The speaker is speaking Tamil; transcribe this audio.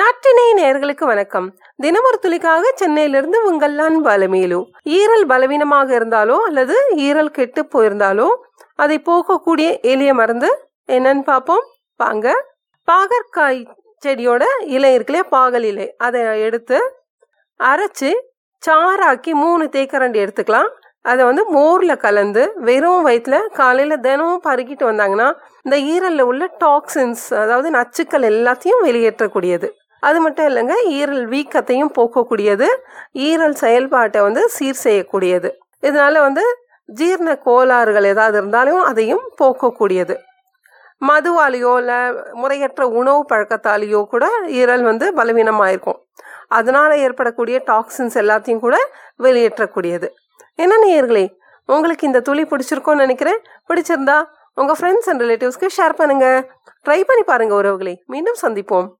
நாட்டினை நேர்களுக்கு வணக்கம். தினமொரு துளிக்காக சென்னையிலிருந்து உங்கள் அன்பு அலமேலு. ஈரல் பலவீனமாக இருந்தாலோ அல்லது ஈரல் கெட்டு போயிருந்தாலோ அதை போக்கக்கூடிய எளிய மருந்து என்னன்னு பார்ப்போம். பாங்க பாகற்காய் செடியோட இலை இருக்குல்லையா? பாகல் இலை. அதை எடுத்து அரைச்சு சாராக்கி மூணு தேக்கரண்டி எடுத்துக்கலாம். அதை வந்து மோரில் கலந்து வெறும் வயிற்றுல காலையில் தினமும் பருகிட்டு வந்தாங்கன்னா இந்த ஈரலில் உள்ள டாக்ஸின்ஸ் அதாவது நச்சுக்கள் எல்லாத்தையும் வெளியேற்றக்கூடியது. அது மட்டும் இல்லைங்க ஈரல் வீக்கத்தையும் போக்கக்கூடியது. ஈரல் செயல்பாட்டை வந்து சீர் செய்யக்கூடியது. இதனால் வந்து ஜீரண கோளாறுகள் ஏதாவது இருந்தாலும் அதையும் போக்கக்கூடியது. மதுவாலேயோ இல்லை முறையற்ற உணவு பழக்கத்தாலேயோ கூட ஈரல் வந்து பலவீனமாயிருக்கும். அதனால் ஏற்படக்கூடிய டாக்ஸின்ஸ் எல்லாத்தையும் கூட வெளியேற்றக்கூடியது. என்ன நேயர்களே உங்களுக்கு இந்த துளி பிடிச்சிருக்கோன்னு நினைக்கிறேன். பிடிச்சிருந்தா உங்கள் ஃப்ரெண்ட்ஸ் அண்ட் ரிலேட்டிவ்ஸ்க்கு ஷேர் பண்ணுங்கள் ட்ரை பண்ணி பாருங்கள் உறவுகளை. மீண்டும் சந்திப்போம்.